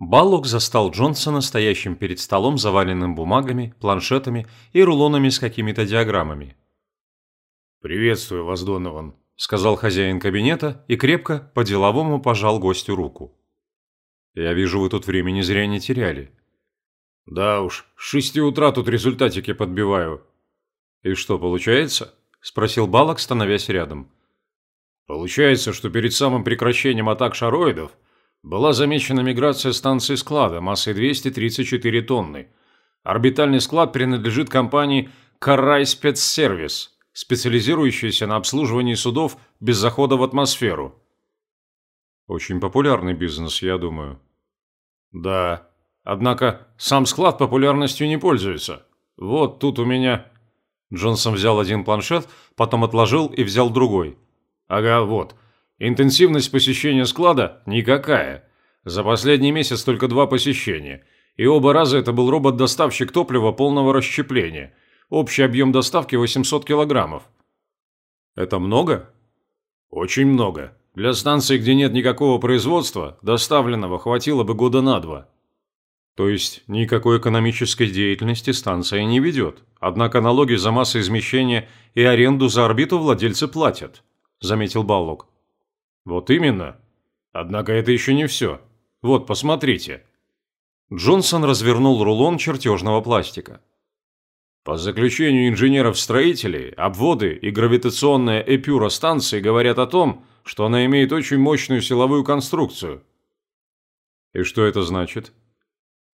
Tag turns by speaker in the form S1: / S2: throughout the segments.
S1: Баллок застал Джонсона стоящим перед столом, заваленным бумагами, планшетами и рулонами с какими-то диаграммами.
S2: «Приветствую вас, Донован», –
S1: сказал хозяин кабинета и крепко, по-деловому пожал гостю руку. «Я вижу, вы тут времени зря не теряли».
S2: «Да уж, с шести утра тут результатики подбиваю».
S1: «И что, получается?» – спросил Балок, становясь рядом.
S2: «Получается, что перед самым прекращением атак шароидов была замечена миграция станции склада массой 234 тонны. Орбитальный склад принадлежит компании «Карай Спецсервис», специализирующаяся на обслуживании судов без захода в атмосферу.
S1: Очень популярный бизнес, я думаю.
S2: Да. Однако сам склад популярностью не пользуется. Вот тут у меня...
S1: Джонсон взял один планшет, потом отложил и взял другой.
S2: Ага, вот. Интенсивность посещения склада никакая. За последний месяц только два посещения. И оба раза это был робот-доставщик топлива полного расщепления – Общий объем доставки 800 килограммов.
S1: Это много?
S2: Очень много. Для станции, где нет никакого производства, доставленного хватило бы года на два.
S1: То есть никакой экономической деятельности станция не ведет. Однако налоги за массоизмещение и аренду за орбиту владельцы платят, заметил Баллок.
S2: Вот именно. Однако это еще не все. Вот, посмотрите.
S1: Джонсон развернул рулон чертежного пластика.
S2: По заключению инженеров-строителей, обводы и гравитационная эпюра станции говорят о том, что она имеет очень мощную силовую конструкцию.
S1: И что это значит?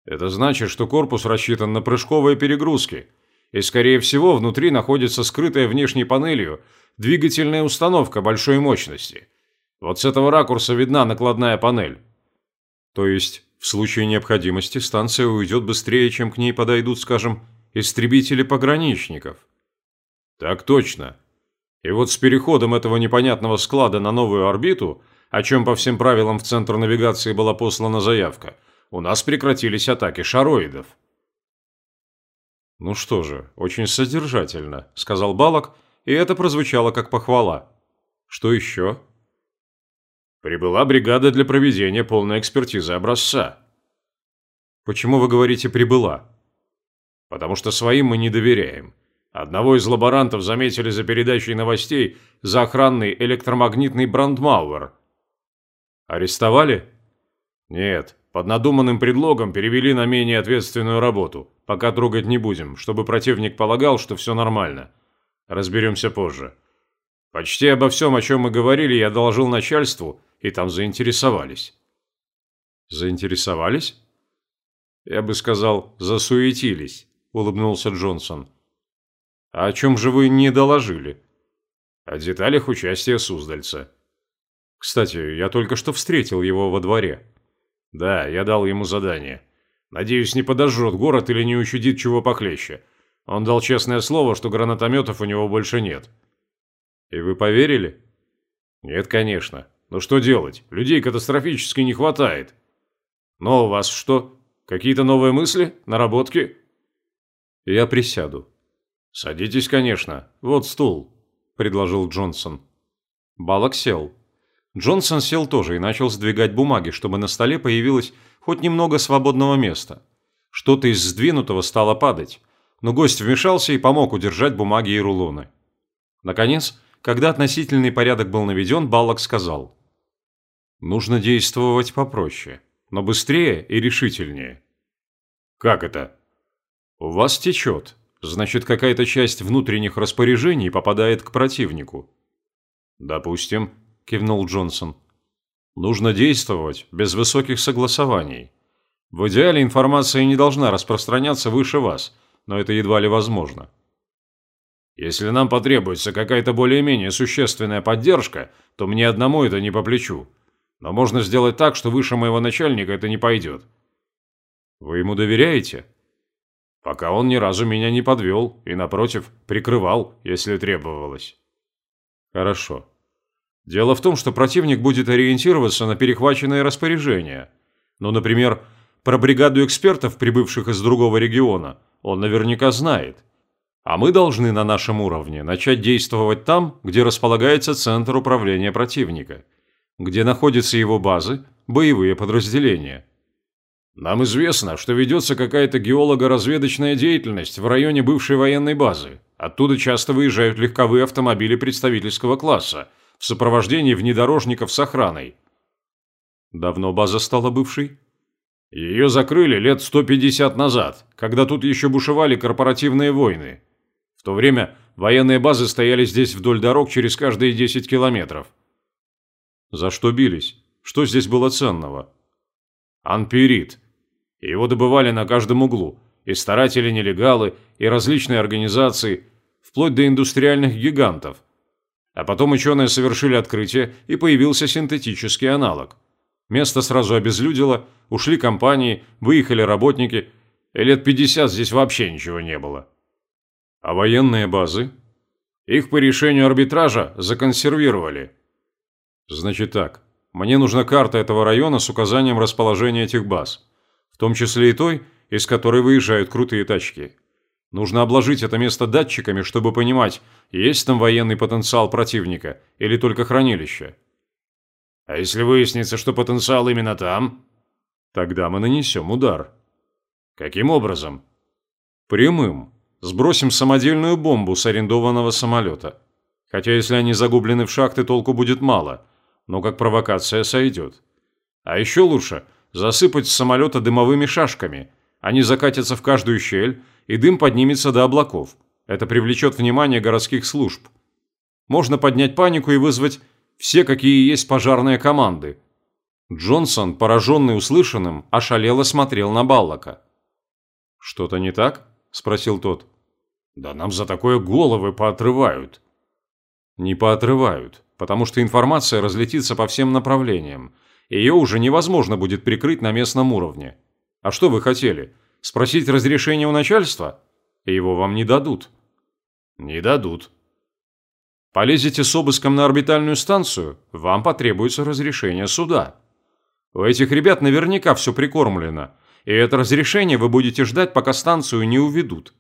S2: Это значит, что корпус рассчитан на прыжковые перегрузки, и, скорее всего, внутри находится скрытая внешней панелью двигательная установка большой мощности. Вот с этого ракурса видна накладная панель.
S1: То есть, в случае необходимости станция уйдет быстрее, чем к ней подойдут, скажем, истребители пограничников.
S2: Так точно. И вот с переходом этого непонятного склада на новую орбиту, о чем по всем правилам в центр навигации была послана заявка, у нас прекратились атаки шароидов.
S1: «Ну что же, очень содержательно», – сказал Балок, и это прозвучало как похвала. «Что еще?»
S2: «Прибыла бригада для проведения полной экспертизы образца».
S1: «Почему вы говорите «прибыла»?»
S2: потому что своим мы не доверяем. Одного из лаборантов заметили за передачей новостей за охранный электромагнитный брандмауэр.
S1: Арестовали?
S2: Нет, под надуманным предлогом перевели на менее ответственную работу. Пока трогать не будем, чтобы противник полагал, что все нормально. Разберемся позже. Почти обо всем, о чем мы говорили, я доложил начальству, и там заинтересовались.
S1: Заинтересовались?
S2: Я бы сказал, засуетились. – улыбнулся Джонсон.
S1: «А о чем же вы не доложили?»
S2: «О деталях участия Суздальца».
S1: «Кстати, я только что встретил его во дворе».
S2: «Да, я дал ему задание. Надеюсь, не подожжет город или не учудит чего похлеще. Он дал честное слово, что гранатометов у него больше нет».
S1: «И вы поверили?»
S2: «Нет, конечно. Но что делать? Людей катастрофически не хватает». «Но у вас что? Какие-то новые мысли? Наработки?»
S1: Я присяду.
S2: Садитесь, конечно. Вот стул, предложил Джонсон.
S1: Балок сел. Джонсон сел тоже и начал сдвигать бумаги, чтобы на столе появилось хоть немного свободного места. Что-то из сдвинутого стало падать, но гость вмешался и помог удержать бумаги и рулоны. Наконец, когда относительный порядок был наведен, Баллок сказал. «Нужно действовать попроще, но быстрее и решительнее».
S2: «Как это?»
S1: «У вас течет. Значит, какая-то часть внутренних распоряжений попадает к противнику».
S2: «Допустим», – кивнул Джонсон.
S1: «Нужно действовать без высоких согласований. В идеале информация не должна распространяться выше вас, но это едва ли возможно».
S2: «Если нам потребуется какая-то более-менее существенная поддержка, то мне одному это не по плечу. Но можно сделать так, что выше моего начальника это не пойдет».
S1: «Вы ему доверяете?»
S2: Пока он ни разу меня не подвел и, напротив, прикрывал, если требовалось.
S1: Хорошо. Дело в том, что противник будет ориентироваться на перехваченные распоряжения. Ну, например, про бригаду экспертов, прибывших из другого региона, он наверняка знает. А мы должны на нашем уровне начать действовать там, где располагается центр управления противника, где находятся его базы, боевые подразделения.
S2: Нам известно, что ведется какая-то геолого-разведочная деятельность в районе бывшей военной базы. Оттуда часто выезжают легковые автомобили представительского класса в сопровождении внедорожников с охраной.
S1: Давно база стала бывшей?
S2: Ее закрыли лет 150 назад, когда тут еще бушевали корпоративные войны. В то время военные базы стояли здесь вдоль дорог через каждые 10 километров.
S1: За что бились? Что здесь было ценного?
S2: Анпирит. Его добывали на каждом углу. И старатели-нелегалы, и различные организации, вплоть до индустриальных гигантов. А потом ученые совершили открытие, и появился синтетический аналог. Место сразу обезлюдило, ушли компании, выехали работники, и лет 50 здесь вообще ничего не было.
S1: А военные базы?
S2: Их по решению арбитража законсервировали.
S1: Значит так, мне нужна карта этого района с указанием расположения этих баз, в том числе и той, из которой выезжают крутые тачки. Нужно обложить это место датчиками, чтобы понимать, есть там военный потенциал противника или только хранилище.
S2: А если выяснится, что потенциал именно там?
S1: Тогда мы нанесем удар.
S2: Каким образом?
S1: Прямым. Сбросим самодельную бомбу с арендованного самолета. Хотя если они загублены в шахты, толку будет мало – но как провокация сойдет. А еще лучше засыпать с самолета дымовыми шашками. Они закатятся в каждую щель, и дым поднимется до облаков. Это привлечет внимание городских служб. Можно поднять панику и вызвать все, какие есть пожарные команды. Джонсон, пораженный услышанным, ошалело смотрел на Баллока. «Что-то не так?» – спросил тот.
S2: «Да нам за такое головы поотрывают».
S1: «Не поотрывают потому что информация разлетится по всем направлениям. Ее уже невозможно будет прикрыть на местном уровне. А что вы хотели? Спросить разрешение у начальства? Его вам не дадут.
S2: Не дадут.
S1: Полезете с обыском на орбитальную станцию, вам потребуется разрешение суда. У этих ребят наверняка все прикормлено, и это разрешение вы будете ждать, пока станцию не уведут.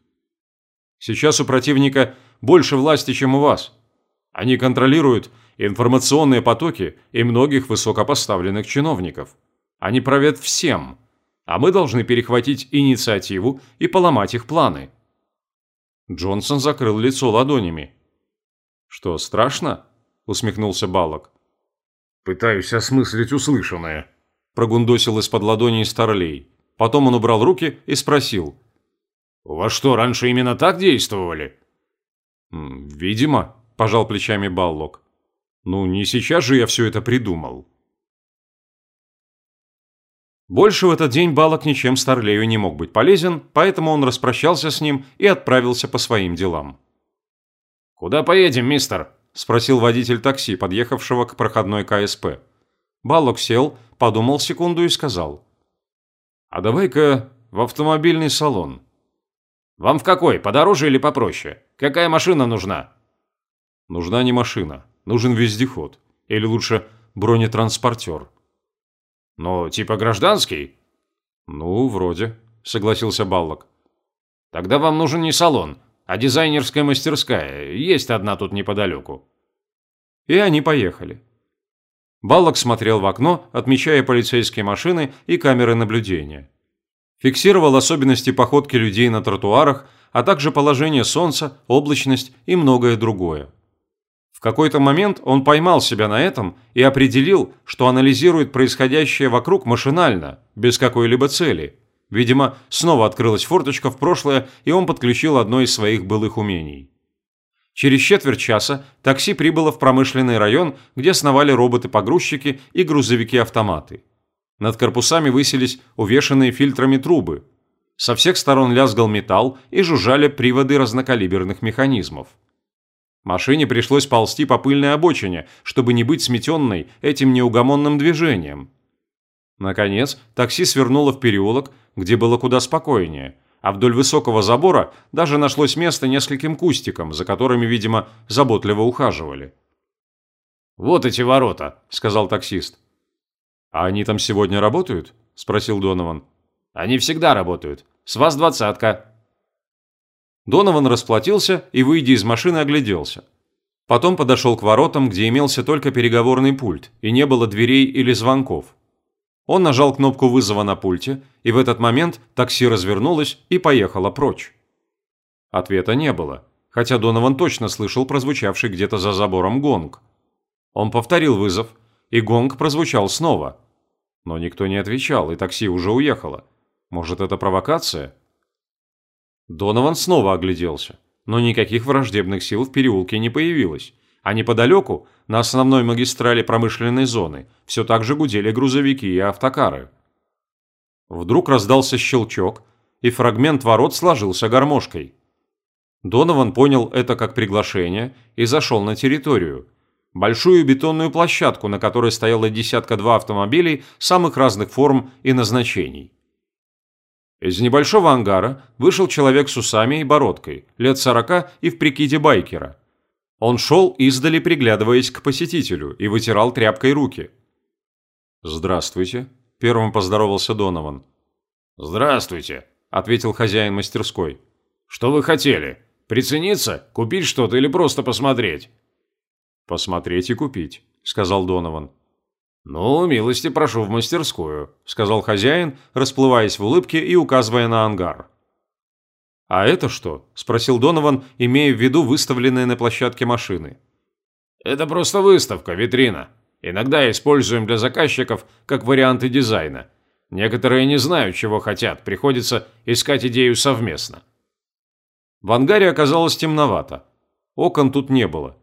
S1: Сейчас у противника больше власти, чем у вас. Они контролируют информационные потоки и многих высокопоставленных чиновников. Они правят всем, а мы должны перехватить инициативу и поломать их планы. Джонсон закрыл лицо ладонями. «Что, страшно?» – усмехнулся Баллок.
S2: «Пытаюсь осмыслить услышанное», –
S1: прогундосил из-под ладоней Старлей. Потом он убрал руки и спросил.
S2: «У вас что, раньше именно так действовали?»
S1: «Видимо», – пожал плечами Баллок. Ну, не сейчас же я все это придумал. Больше в этот день Балок ничем Старлею не мог быть полезен, поэтому он распрощался с ним и отправился по своим делам.
S2: «Куда поедем, мистер?»
S1: – спросил водитель такси, подъехавшего к проходной КСП. Балок сел, подумал секунду и сказал. «А давай-ка в автомобильный салон».
S2: «Вам в какой, подороже или попроще? Какая машина нужна?»
S1: «Нужна не машина, Нужен вездеход. Или лучше бронетранспортер.
S2: Но типа гражданский?
S1: Ну, вроде, согласился Баллок.
S2: Тогда вам нужен не салон, а дизайнерская мастерская. Есть одна тут неподалеку.
S1: И они поехали. Баллок смотрел в окно, отмечая полицейские машины и камеры наблюдения. Фиксировал особенности походки людей на тротуарах, а также положение солнца, облачность и многое другое. В какой-то момент он поймал себя на этом и определил, что анализирует происходящее вокруг машинально, без какой-либо цели. Видимо, снова открылась форточка в прошлое, и он подключил одно из своих былых умений. Через четверть часа такси прибыло в промышленный район, где сновали роботы-погрузчики и грузовики-автоматы. Над корпусами высились увешанные фильтрами трубы. Со всех сторон лязгал металл и жужжали приводы разнокалиберных механизмов. Машине пришлось ползти по пыльной обочине, чтобы не быть сметенной этим неугомонным движением. Наконец, такси свернуло в переулок, где было куда спокойнее, а вдоль высокого забора даже нашлось место нескольким кустикам, за которыми, видимо, заботливо ухаживали.
S2: «Вот эти ворота», – сказал таксист.
S1: «А они там сегодня работают?» – спросил Донован.
S2: «Они всегда работают. С вас двадцатка».
S1: Донован расплатился и, выйдя из машины, огляделся. Потом подошел к воротам, где имелся только переговорный пульт, и не было дверей или звонков. Он нажал кнопку вызова на пульте, и в этот момент такси развернулось и поехало прочь. Ответа не было, хотя Донован точно слышал прозвучавший где-то за забором гонг. Он повторил вызов, и гонг прозвучал снова. Но никто не отвечал, и такси уже уехало. Может, это провокация? Донован снова огляделся, но никаких враждебных сил в переулке не появилось, а неподалеку, на основной магистрали промышленной зоны, все так же гудели грузовики и автокары. Вдруг раздался щелчок, и фрагмент ворот сложился гармошкой. Донован понял это как приглашение и зашел на территорию. Большую бетонную площадку, на которой стояло десятка-два автомобилей самых разных форм и назначений. Из небольшого ангара вышел человек с усами и бородкой, лет сорока и в прикиде байкера. Он шел, издали приглядываясь к посетителю, и вытирал тряпкой руки. «Здравствуйте», – первым поздоровался Донован.
S2: «Здравствуйте», – ответил хозяин мастерской. «Что вы хотели? Прицениться? Купить что-то или просто посмотреть?»
S1: «Посмотреть и купить», – сказал Донован.
S2: «Ну, милости прошу в мастерскую», – сказал хозяин, расплываясь в улыбке и указывая на ангар.
S1: «А это что?» – спросил Донован, имея в виду выставленные на площадке машины.
S2: «Это просто выставка, витрина. Иногда используем для заказчиков как варианты дизайна. Некоторые не знают, чего хотят, приходится искать идею совместно».
S1: В ангаре оказалось темновато. Окон тут не было.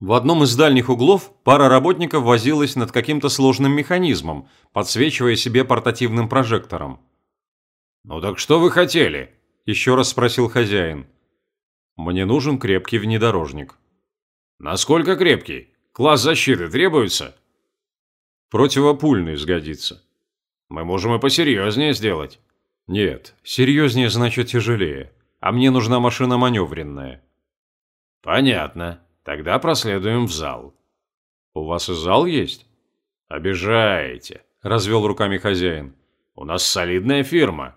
S1: В одном из дальних углов пара работников возилась над каким-то сложным механизмом, подсвечивая себе портативным прожектором.
S2: «Ну так что вы хотели?»
S1: – еще раз спросил хозяин. «Мне нужен крепкий внедорожник».
S2: «Насколько крепкий? Класс защиты требуется?»
S1: «Противопульный сгодится».
S2: «Мы можем и посерьезнее сделать».
S1: «Нет, серьезнее значит тяжелее, а мне нужна машина маневренная».
S2: «Понятно», Тогда проследуем в зал.
S1: У вас и зал есть?
S2: Обижаете, развел руками хозяин. У нас солидная фирма.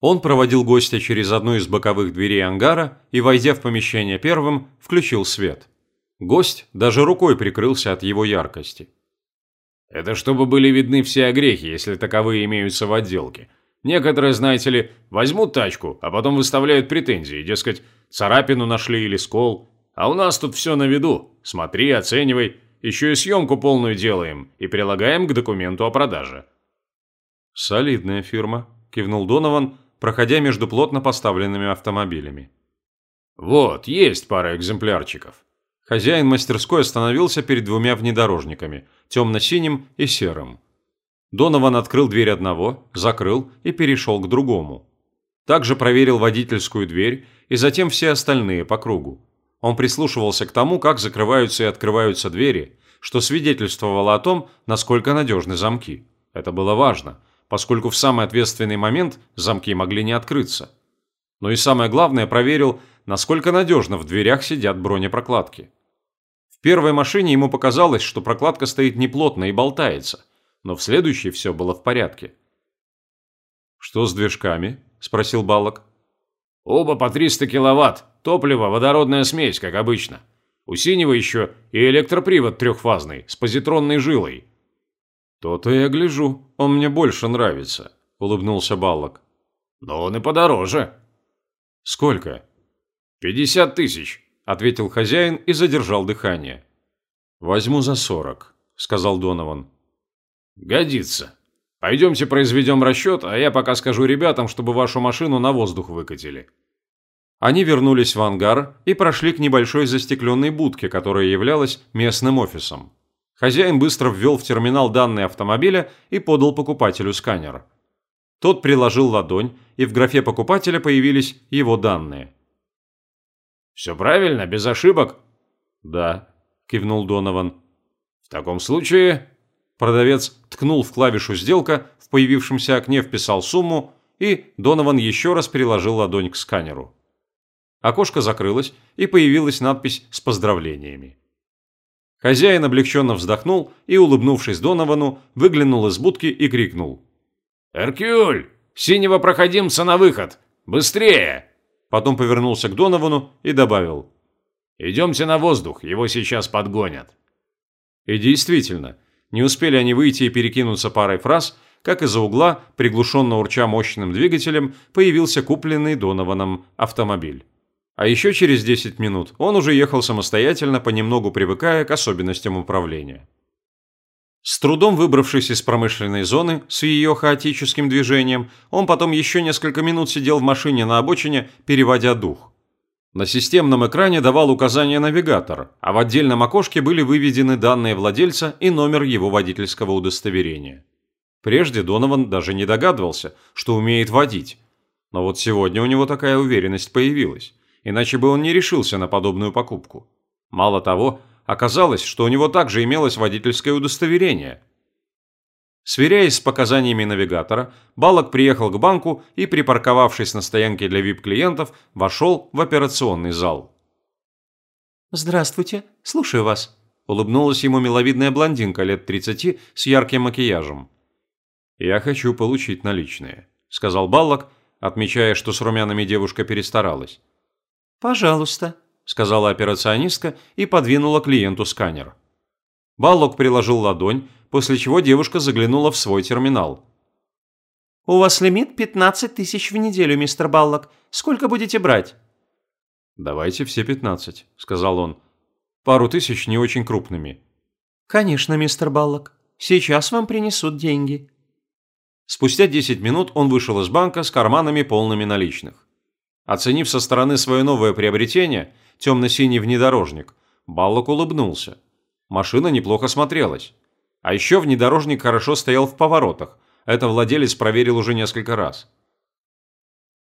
S1: Он проводил гостя через одну из боковых дверей ангара и, войдя в помещение первым, включил свет. Гость даже рукой прикрылся от его яркости.
S2: Это чтобы были видны все огрехи, если таковые имеются в отделке. Некоторые, знаете ли, возьмут тачку, а потом выставляют претензии, дескать, царапину нашли или скол. А у нас тут все на виду. Смотри, оценивай. Еще и съемку полную делаем и прилагаем к документу о продаже».
S1: «Солидная фирма», – кивнул Донован, проходя между плотно поставленными автомобилями.
S2: «Вот, есть пара экземплярчиков».
S1: Хозяин мастерской остановился перед двумя внедорожниками, темно-синим и серым. Донован открыл дверь одного, закрыл и перешел к другому. Также проверил водительскую дверь и затем все остальные по кругу. Он прислушивался к тому, как закрываются и открываются двери, что свидетельствовало о том, насколько надежны замки. Это было важно, поскольку в самый ответственный момент замки могли не открыться. Но и самое главное, проверил, насколько надежно в дверях сидят бронепрокладки. В первой машине ему показалось, что прокладка стоит неплотно и болтается, но в следующей все было в порядке.
S2: «Что с движками?» – спросил Баллок. «Оба по 300 киловатт», Топливо, водородная смесь, как обычно. У синего еще и электропривод трехфазный, с позитронной жилой.
S1: «То-то я гляжу, он мне больше нравится», – улыбнулся Баллок.
S2: «Но он и подороже».
S1: «Сколько?»
S2: «Пятьдесят тысяч», – ответил хозяин и задержал дыхание.
S1: «Возьму за сорок», – сказал Донован.
S2: «Годится. Пойдемте произведем расчет, а я пока скажу ребятам, чтобы вашу машину на воздух выкатили».
S1: Они вернулись в ангар и прошли к небольшой застекленной будке, которая являлась местным офисом. Хозяин быстро ввел в терминал данные автомобиля и подал покупателю сканер. Тот приложил ладонь, и в графе покупателя появились его данные.
S2: «Все правильно, без ошибок?»
S1: «Да», – кивнул Донован.
S2: «В таком случае...»
S1: Продавец ткнул в клавишу «Сделка», в появившемся окне вписал сумму, и Донован еще раз приложил ладонь к сканеру. Окошко закрылось, и появилась надпись с поздравлениями. Хозяин облегченно вздохнул и, улыбнувшись Доновану, выглянул из будки и крикнул.
S2: «Эркюль! Синего проходимца на выход! Быстрее!»
S1: Потом повернулся к Доновану и добавил.
S2: «Идемте на воздух, его сейчас подгонят».
S1: И действительно, Не успели они выйти и перекинуться парой фраз, как из-за угла, приглушенно урча мощным двигателем, появился купленный Донованом автомобиль. А еще через 10 минут он уже ехал самостоятельно, понемногу привыкая к особенностям управления. С трудом выбравшись из промышленной зоны с ее хаотическим движением, он потом еще несколько минут сидел в машине на обочине, переводя дух. На системном экране давал указания навигатор, а в отдельном окошке были выведены данные владельца и номер его водительского удостоверения. Прежде Донован даже не догадывался, что умеет водить. Но вот сегодня у него такая уверенность появилась, иначе бы он не решился на подобную покупку. Мало того, Оказалось, что у него также имелось водительское удостоверение. Сверяясь с показаниями навигатора, Балок приехал к банку и, припарковавшись на стоянке для VIP-клиентов, вошел в операционный зал.
S3: «Здравствуйте, слушаю вас», –
S1: улыбнулась ему миловидная блондинка лет 30 с ярким макияжем. «Я хочу получить наличные», – сказал Баллок, отмечая, что с румянами девушка перестаралась.
S3: «Пожалуйста»,
S1: сказала операционистка и подвинула клиенту сканер. Баллок приложил ладонь, после чего девушка заглянула в свой терминал.
S3: «У вас лимит 15 тысяч в неделю, мистер Баллок. Сколько будете брать?»
S1: «Давайте все 15», – сказал он. «Пару тысяч не очень крупными».
S3: «Конечно, мистер Баллок. Сейчас вам принесут деньги».
S1: Спустя 10 минут он вышел из банка с карманами полными наличных. Оценив со стороны свое новое приобретение, темно-синий внедорожник, Баллок улыбнулся. Машина неплохо смотрелась. А еще внедорожник хорошо стоял в поворотах. Это владелец проверил уже несколько раз.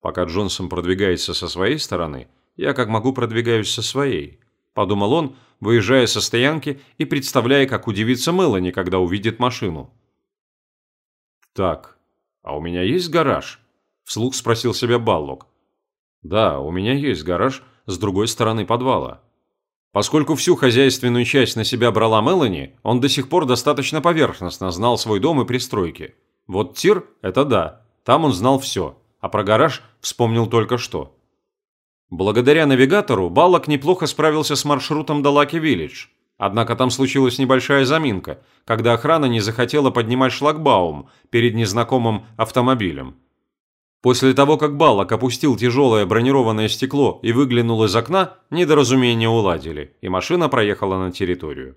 S1: Пока Джонсон продвигается со своей стороны, я как могу продвигаюсь со своей. Подумал он, выезжая со стоянки и представляя, как удивится Мелани, когда увидит машину. «Так, а у меня есть гараж?» – вслух спросил себя Баллок. «Да, у меня есть гараж, с другой стороны подвала. Поскольку всю хозяйственную часть на себя брала Мелани, он до сих пор достаточно поверхностно знал свой дом и пристройки. Вот тир – это да, там он знал все, а про гараж вспомнил только что. Благодаря навигатору Баллок неплохо справился с маршрутом до Лаки-Виллидж. Однако там случилась небольшая заминка, когда охрана не захотела поднимать шлагбаум перед незнакомым автомобилем. После того, как Баллок опустил тяжелое бронированное стекло и выглянул из окна, недоразумение уладили, и машина проехала на территорию.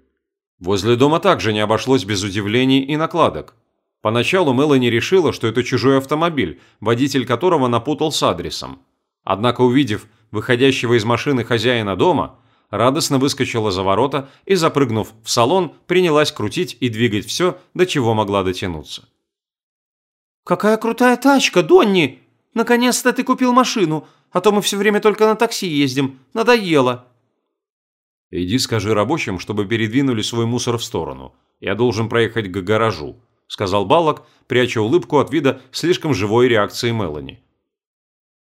S1: Возле дома также не обошлось без удивлений и накладок. Поначалу Мелани решила, что это чужой автомобиль, водитель которого напутал с адресом. Однако, увидев выходящего из машины хозяина дома, радостно выскочила за ворота и, запрыгнув в салон, принялась крутить и двигать все, до чего могла дотянуться.
S3: «Какая крутая тачка, Донни! Наконец-то ты купил машину, а то мы все время только на такси ездим. Надоело!»
S1: «Иди скажи рабочим, чтобы передвинули свой мусор в сторону. Я должен проехать к гаражу», – сказал Баллок, пряча улыбку от вида слишком живой реакции Мелани.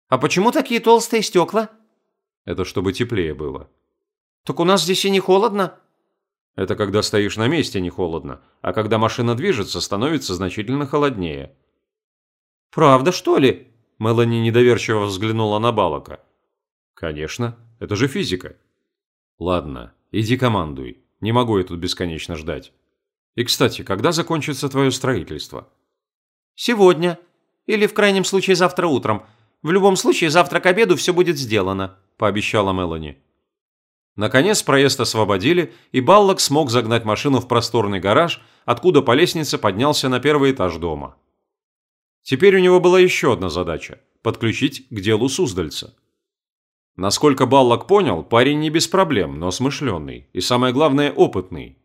S3: «А почему такие толстые стекла?»
S1: «Это чтобы теплее было».
S3: «Так у нас здесь и не холодно».
S1: «Это когда стоишь на месте не холодно, а когда машина движется, становится значительно холоднее».
S3: «Правда, что ли?»
S1: Мелани недоверчиво взглянула на Балака. «Конечно, это же физика». «Ладно, иди командуй. Не могу я тут бесконечно ждать. И, кстати, когда закончится твое строительство?»
S3: «Сегодня. Или, в крайнем случае, завтра утром. В любом случае, завтра к обеду все будет сделано», – пообещала Мелани.
S1: Наконец проезд освободили, и Баллок смог загнать машину в просторный гараж, откуда по лестнице поднялся на первый этаж дома. Теперь у него была еще одна задача – подключить к делу Суздальца. Насколько Баллок понял, парень не без проблем, но смышленный и, самое главное, опытный.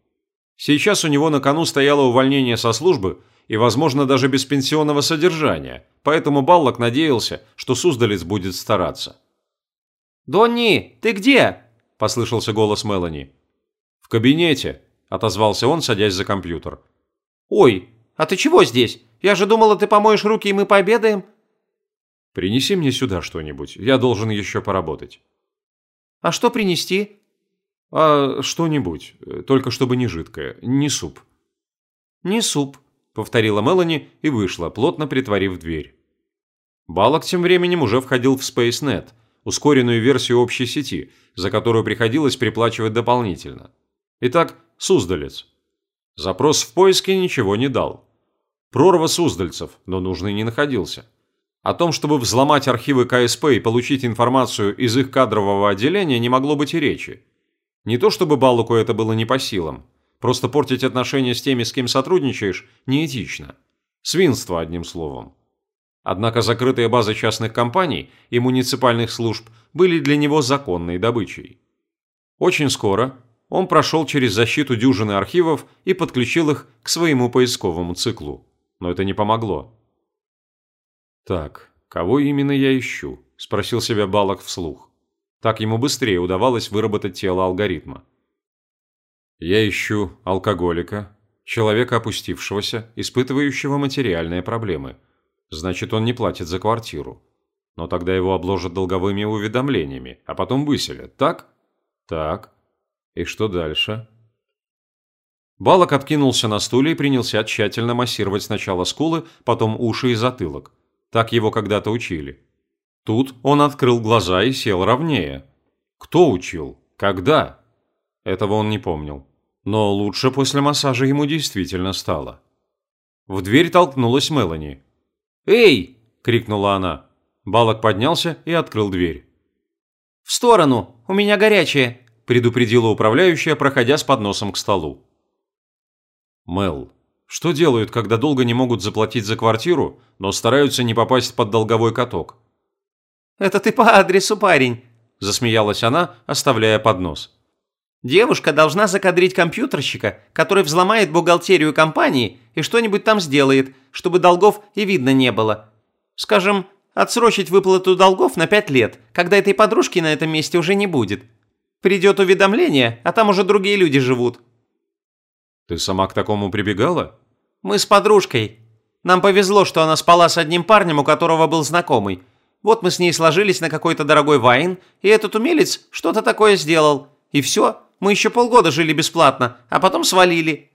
S1: Сейчас у него на кону стояло увольнение со службы и, возможно, даже без пенсионного содержания, поэтому Баллок надеялся, что Суздалец будет стараться.
S3: «Донни, ты где?» – послышался голос Мелани.
S1: «В кабинете», – отозвался он, садясь за компьютер.
S3: «Ой, а ты чего здесь? Я же думала, ты помоешь руки, и мы пообедаем».
S1: «Принеси мне сюда что-нибудь. Я должен еще поработать».
S3: «А что принести?»
S1: «А что-нибудь. Только чтобы не жидкое. Не суп».
S3: «Не суп», —
S1: повторила Мелани и вышла, плотно притворив дверь. Балок тем временем уже входил в SpaceNet, ускоренную версию общей сети, за которую приходилось приплачивать дополнительно. Итак, Суздалец. Запрос в поиске ничего не дал. Прорва суздальцев, но нужный не находился. О том, чтобы взломать архивы КСП и получить информацию из их кадрового отделения, не могло быть и речи. Не то чтобы Балуку это было не по силам, просто портить отношения с теми, с кем сотрудничаешь, неэтично. Свинство, одним словом. Однако закрытые базы частных компаний и муниципальных служб были для него законной добычей. Очень скоро он прошел через защиту дюжины архивов и подключил их к своему поисковому циклу. Но это не помогло. «Так, кого именно я ищу?» – спросил себя Балок вслух. Так ему быстрее удавалось выработать тело алгоритма. «Я ищу алкоголика, человека опустившегося, испытывающего материальные проблемы. Значит, он не платит за квартиру. Но тогда его обложат долговыми уведомлениями, а потом выселят, так? Так. И что дальше?» Балок откинулся на стуле и принялся тщательно массировать сначала скулы, потом уши и затылок. Так его когда-то учили. Тут он открыл глаза и сел ровнее. Кто учил? Когда? Этого он не помнил. Но лучше после массажа ему действительно стало. В дверь толкнулась Мелани. «Эй!» – крикнула она. Балок поднялся и открыл дверь.
S3: «В сторону! У меня горячее!» – предупредила управляющая, проходя с подносом к столу.
S1: Мел, что делают, когда долго не могут заплатить за квартиру, но стараются не попасть под долговой каток?
S3: «Это ты по адресу, парень», – засмеялась она, оставляя поднос. «Девушка должна закадрить компьютерщика, который взломает бухгалтерию компании и что-нибудь там сделает, чтобы долгов и видно не было. Скажем, отсрочить выплату долгов на пять лет, когда этой подружки на этом месте уже не будет. Придет уведомление, а там уже другие люди живут».
S1: «Ты сама к такому прибегала?»
S3: Мы с подружкой. Нам повезло, что она спала с одним парнем, у которого был знакомый. Вот мы с ней сложились на какой-то дорогой вайн, и этот умелец что-то такое сделал. И все, мы еще полгода жили бесплатно, а потом свалили».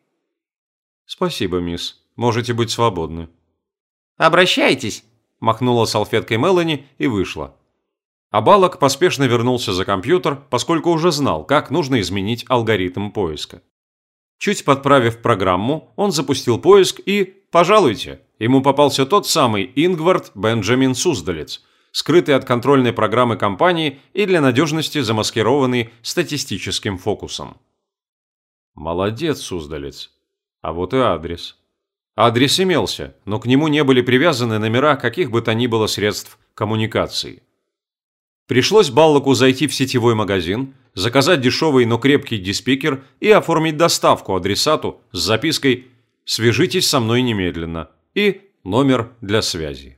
S1: «Спасибо, мисс. Можете быть свободны».
S3: «Обращайтесь», – махнула салфеткой Мелани и вышла.
S1: А Балок поспешно вернулся за компьютер, поскольку уже знал, как нужно изменить алгоритм поиска. Чуть подправив программу, он запустил поиск и, пожалуйте, ему попался тот самый Ингвард Бенджамин Суздалец, скрытый от контрольной программы компании и для надежности замаскированный статистическим фокусом. Молодец, Суздалец. А вот и адрес. Адрес имелся, но к нему не были привязаны номера каких бы то ни было средств коммуникации. Пришлось Баллоку зайти в сетевой магазин, заказать дешевый, но крепкий диспикер и оформить доставку адресату с запиской «Свяжитесь со мной немедленно» и номер для связи.